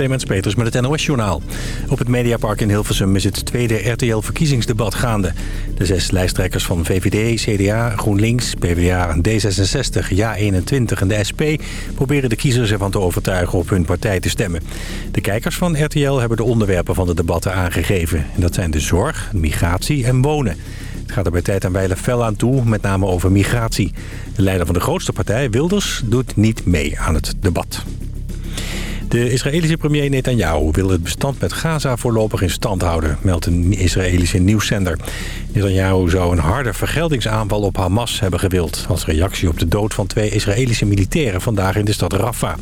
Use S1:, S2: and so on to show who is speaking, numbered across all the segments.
S1: Clemens Peters met het NOS-journaal. Op het Mediapark in Hilversum is het tweede RTL-verkiezingsdebat gaande. De zes lijsttrekkers van VVD, CDA, GroenLinks, PvdA, D66, JA21 en de SP... proberen de kiezers ervan te overtuigen op hun partij te stemmen. De kijkers van RTL hebben de onderwerpen van de debatten aangegeven. En dat zijn de zorg, migratie en wonen. Het gaat er bij tijd en wijle fel aan toe, met name over migratie. De leider van de grootste partij, Wilders, doet niet mee aan het debat. De Israëlische premier Netanyahu wil het bestand met Gaza voorlopig in stand houden, meldt een Israëlische nieuwszender. Netanyahu zou een harde vergeldingsaanval op Hamas hebben gewild, als reactie op de dood van twee Israëlische militairen vandaag in de stad Rafah.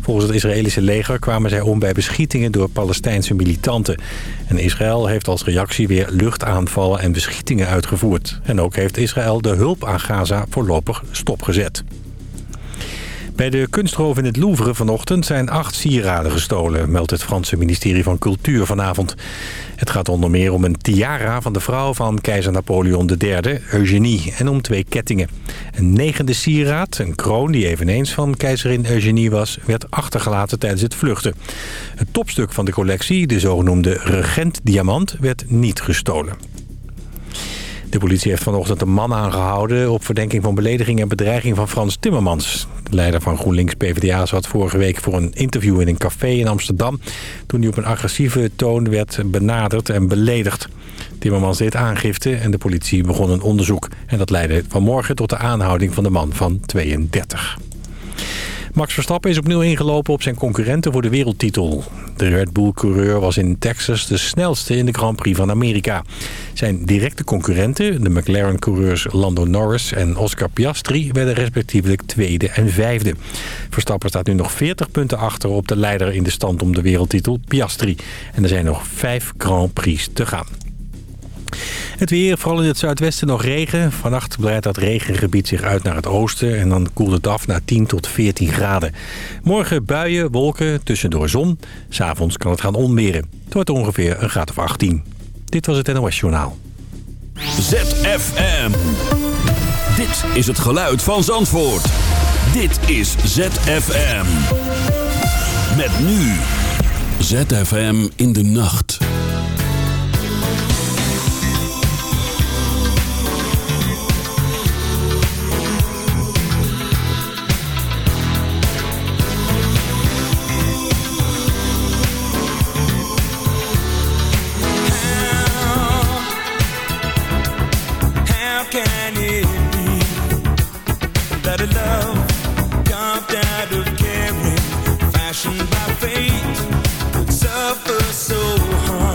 S1: Volgens het Israëlische leger kwamen zij om bij beschietingen door Palestijnse militanten. En Israël heeft als reactie weer luchtaanvallen en beschietingen uitgevoerd. En ook heeft Israël de hulp aan Gaza voorlopig stopgezet. Bij de kunstroof in het Louvre vanochtend zijn acht sieraden gestolen... meldt het Franse ministerie van Cultuur vanavond. Het gaat onder meer om een tiara van de vrouw van keizer Napoleon III, Eugenie... en om twee kettingen. Een negende sieraad, een kroon die eveneens van keizerin Eugenie was... werd achtergelaten tijdens het vluchten. Het topstuk van de collectie, de zogenoemde regent-diamant, werd niet gestolen. De politie heeft vanochtend een man aangehouden... op verdenking van belediging en bedreiging van Frans Timmermans. De leider van GroenLinks PvdA zat vorige week voor een interview in een café in Amsterdam... toen hij op een agressieve toon werd benaderd en beledigd. Timmermans deed aangifte en de politie begon een onderzoek. En dat leidde vanmorgen tot de aanhouding van de man van 32. Max Verstappen is opnieuw ingelopen op zijn concurrenten voor de wereldtitel. De Red Bull-coureur was in Texas de snelste in de Grand Prix van Amerika. Zijn directe concurrenten, de McLaren-coureurs Lando Norris en Oscar Piastri... werden respectievelijk tweede en vijfde. Verstappen staat nu nog 40 punten achter op de leider in de stand om de wereldtitel, Piastri. En er zijn nog vijf Grand Prix te gaan. Het weer, vooral in het zuidwesten nog regen. Vannacht breidt dat regengebied zich uit naar het oosten... en dan koelt het af naar 10 tot 14 graden. Morgen buien, wolken, tussendoor zon. S'avonds kan het gaan onweren. Het wordt ongeveer een graad of 18. Dit was het NOS Journaal.
S2: ZFM. Dit is het geluid van Zandvoort. Dit is ZFM. Met nu. ZFM in de nacht.
S3: Something about you,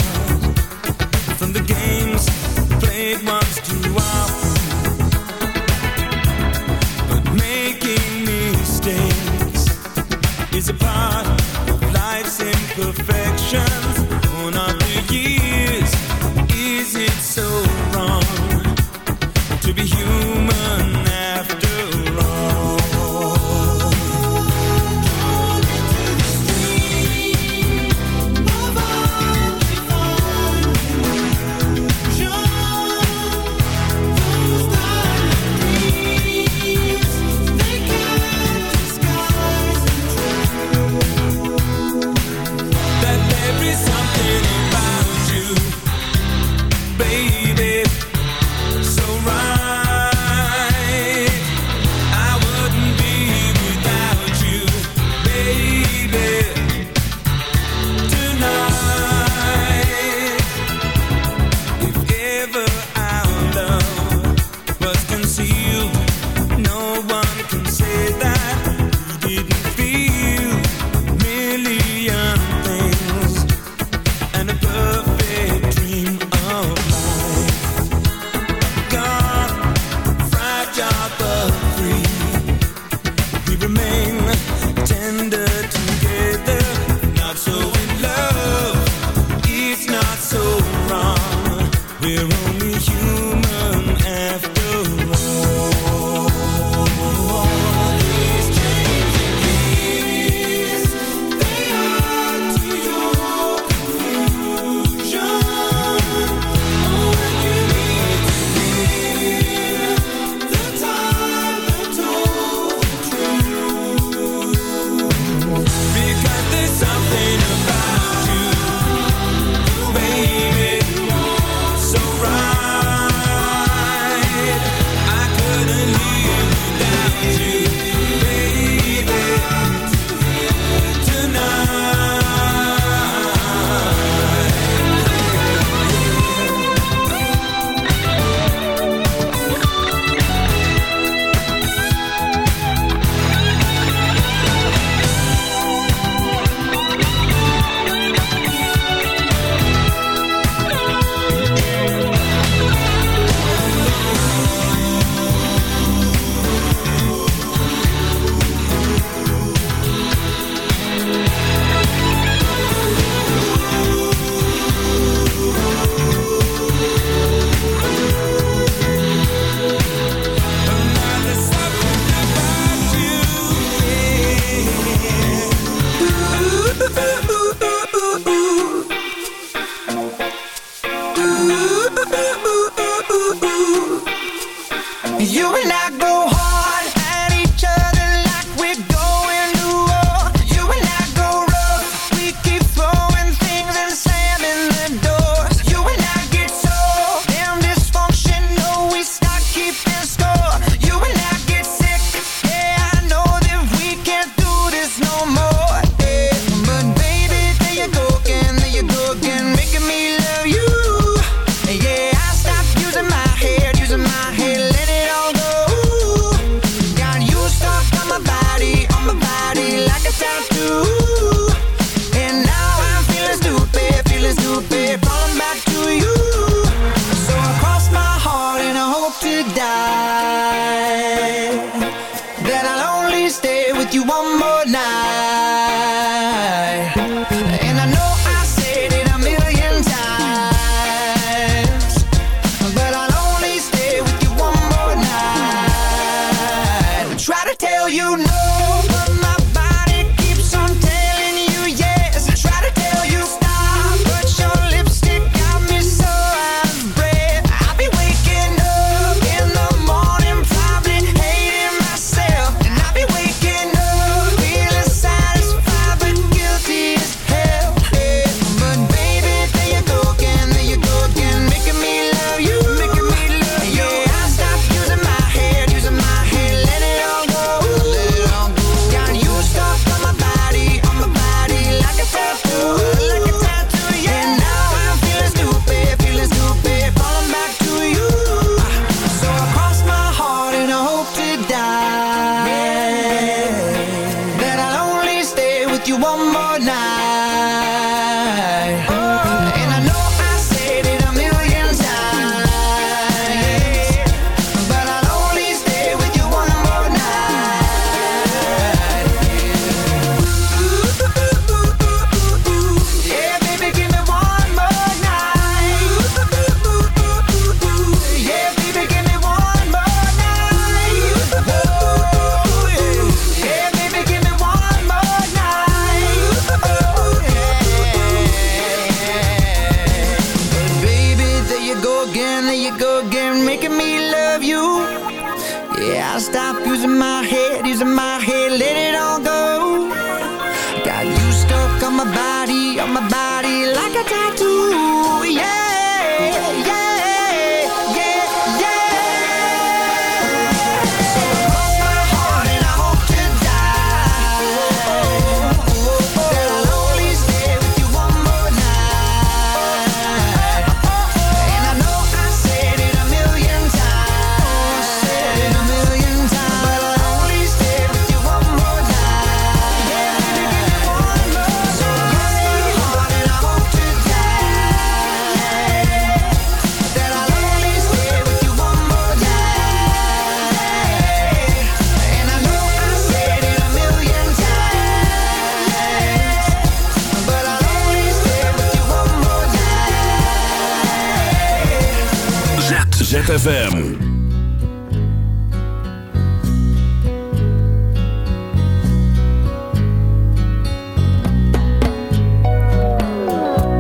S4: ZFM.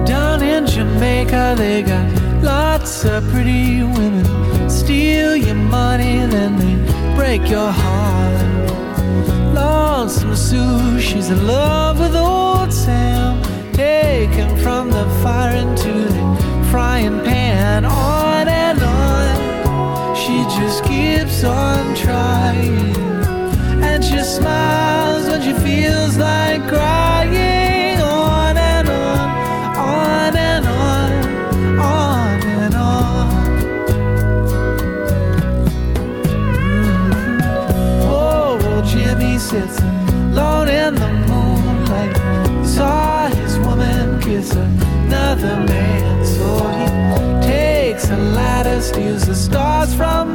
S5: Down in Jamaica, they got lots of pretty women. Steal your money, then they break your heart. Lonesome Sue, she's in love with old Sam. Taken from the fire into the frying pan. On on trying. And she smiles when she feels like crying. On and on, on and on, on and on. Mm-hmm. Oh, well, Jimmy sits alone in the moonlight. Saw his woman kiss another man, so he takes a ladder, steals the stars from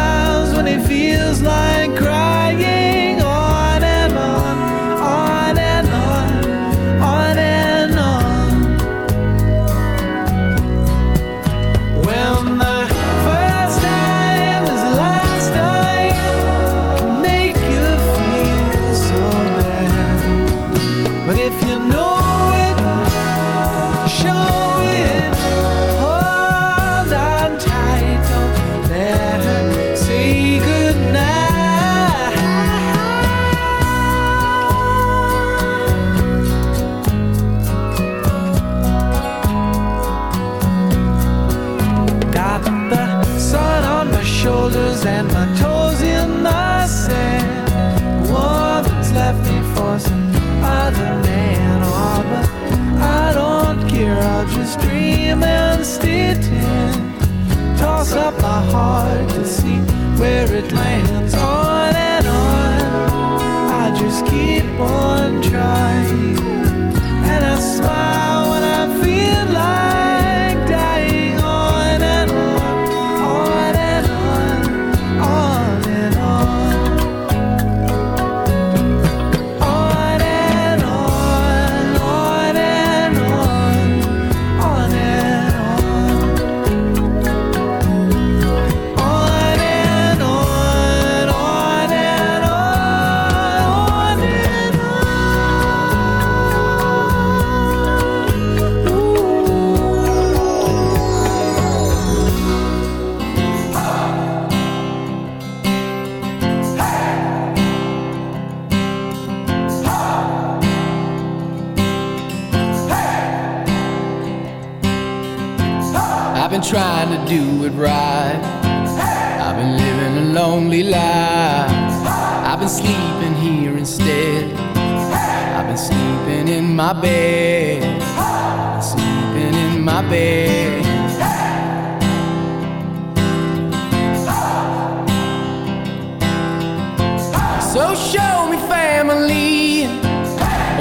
S5: Show me
S6: family,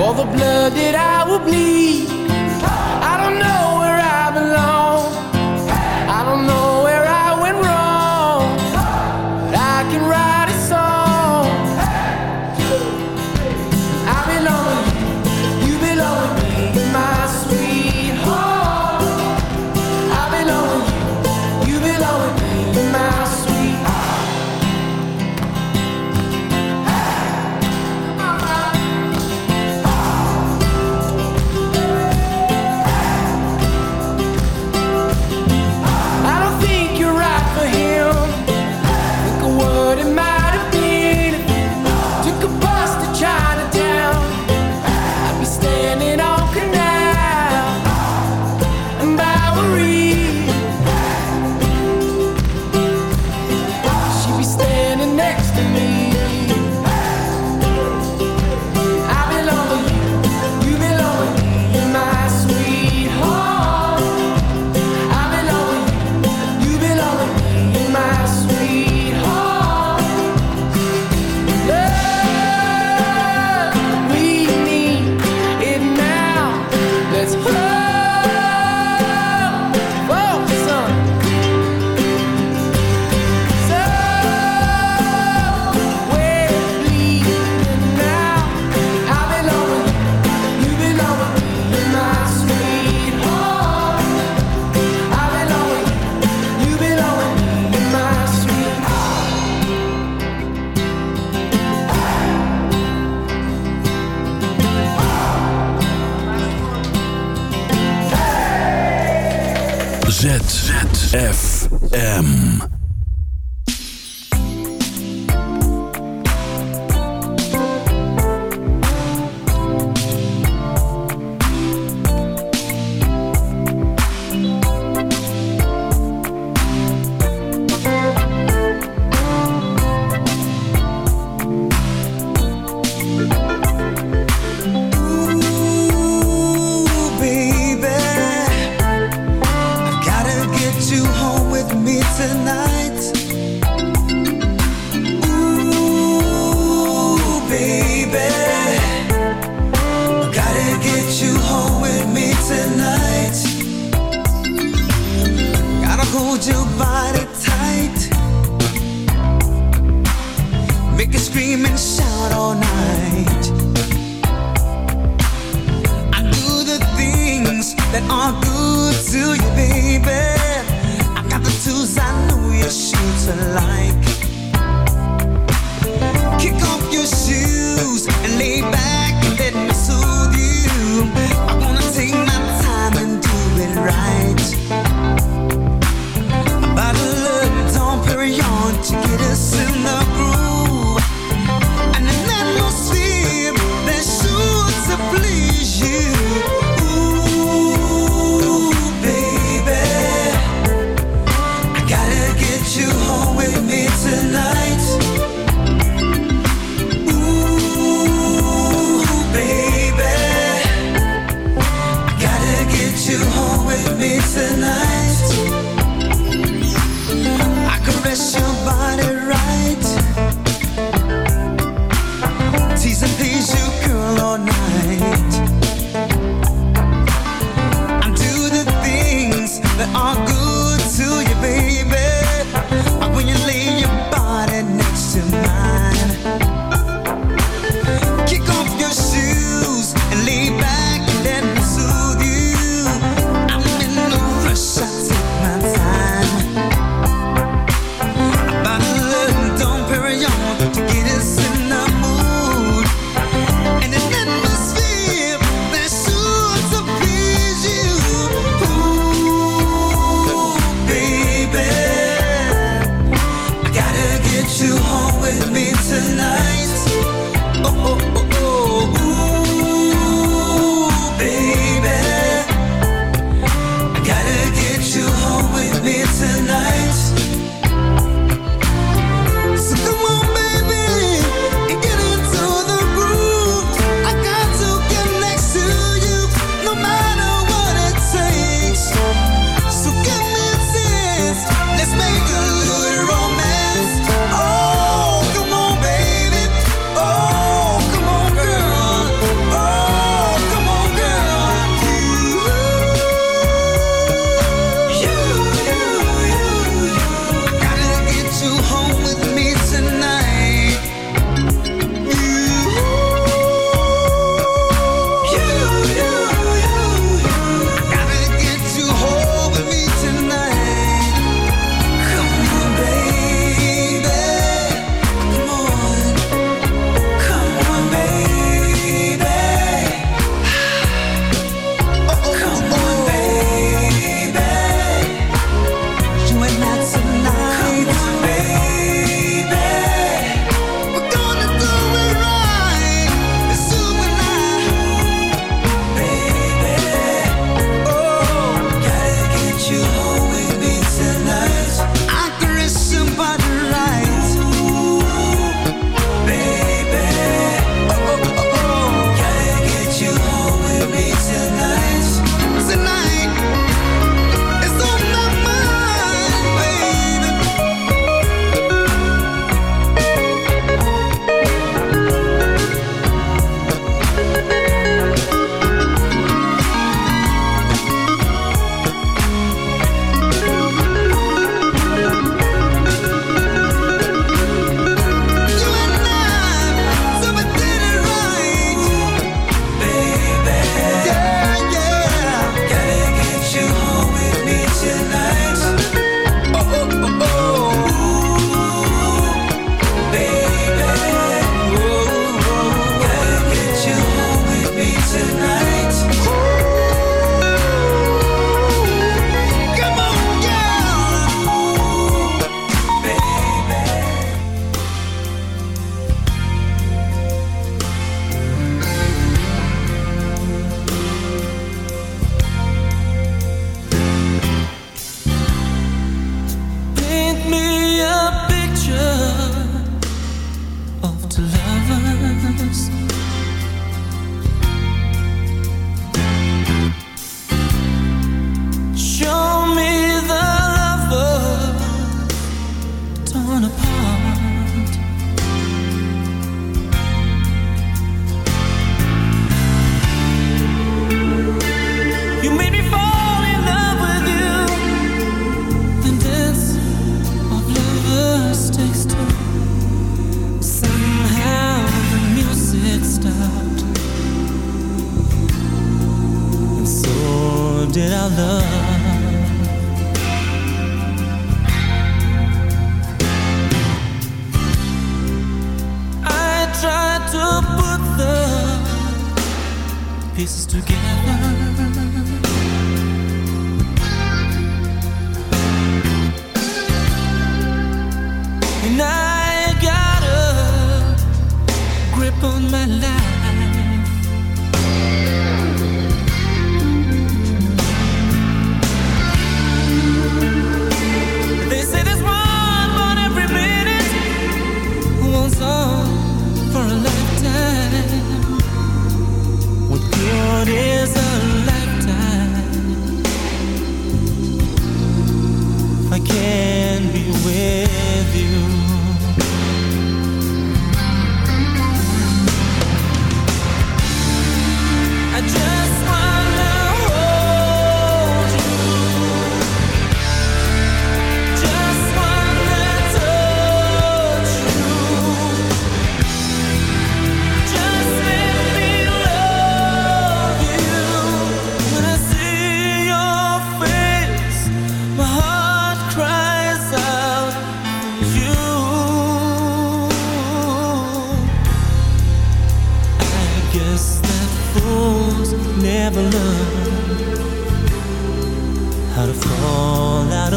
S6: all the blood that I will bleed.
S2: ZFM.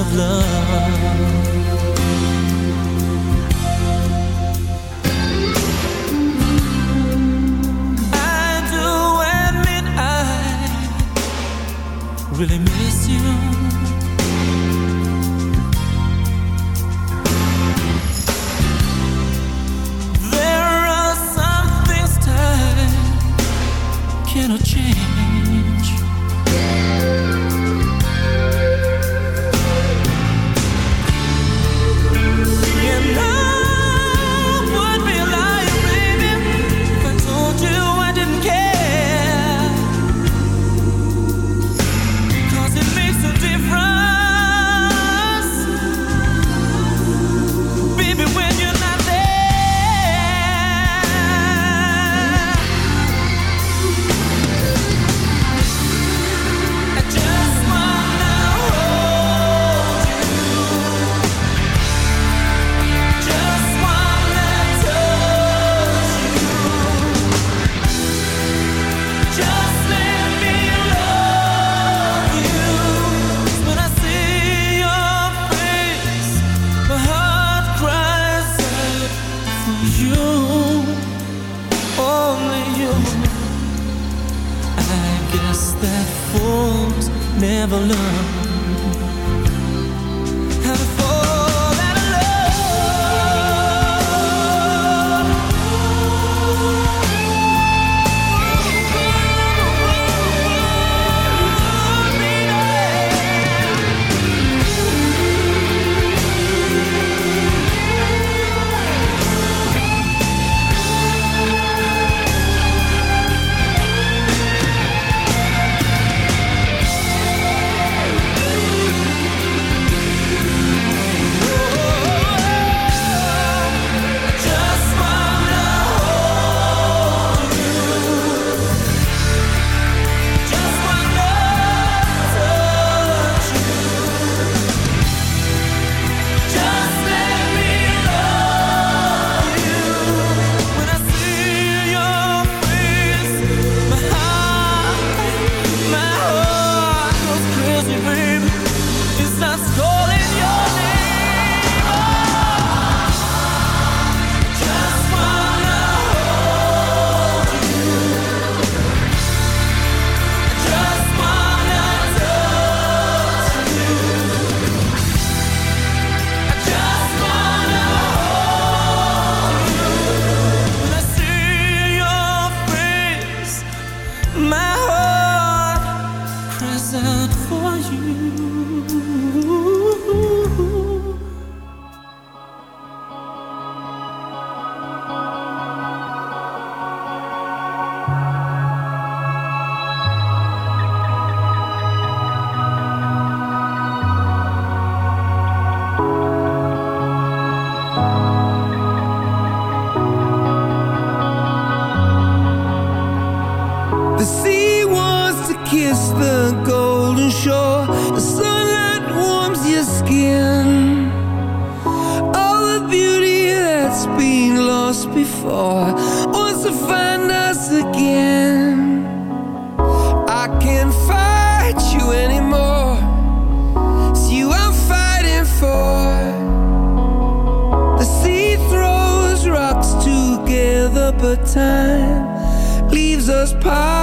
S3: Of love. I do really miss time
S5: leaves us polished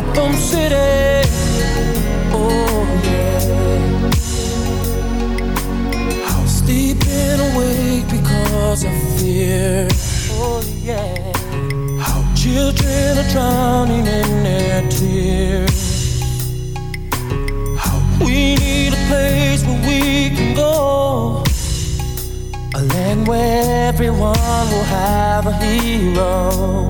S4: Gotham City, oh yeah. How sleeping awake because of fear, oh yeah. How children are drowning in their tears. How we need a place where we can go. A land where everyone will have a hero.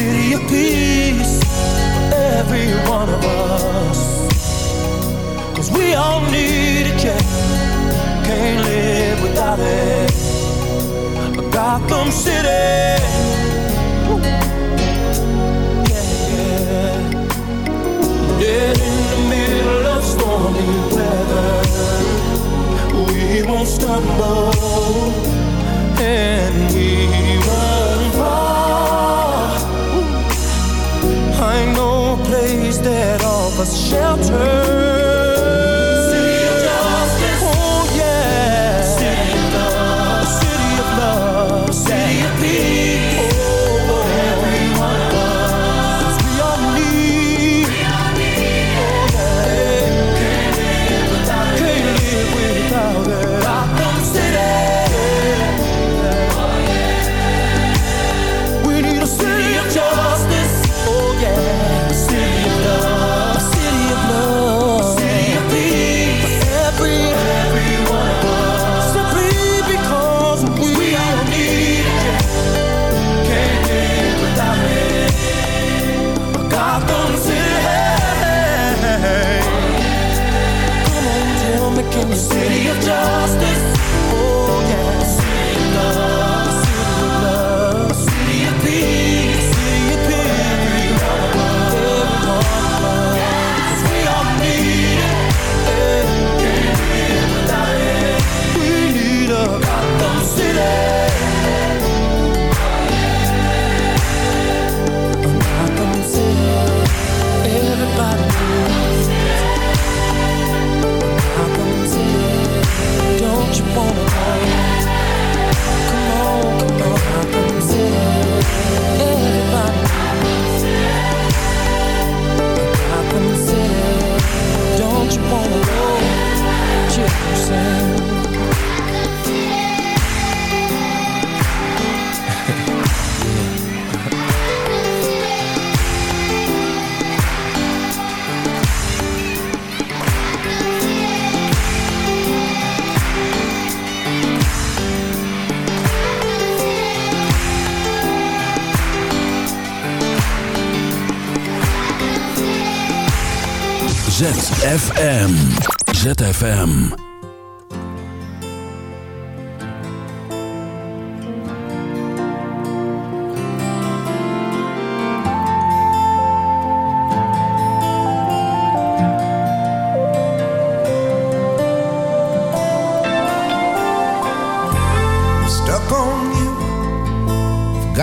S4: city of peace for every one of us. Cause we all need it. Can't live without it. Gotham City, yeah. Dead in the middle of stormy weather we won't stumble and we a place that offers shelter.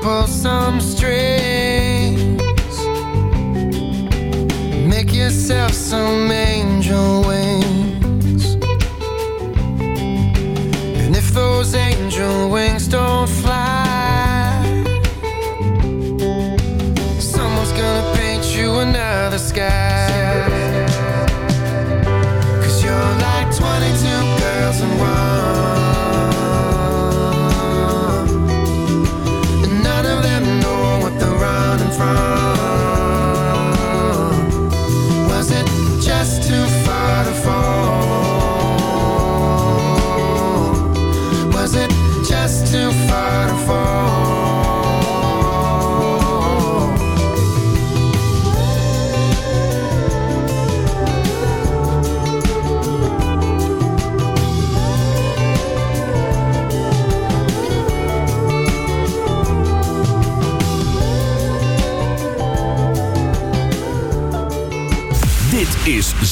S2: Pull some strings. Make yourself some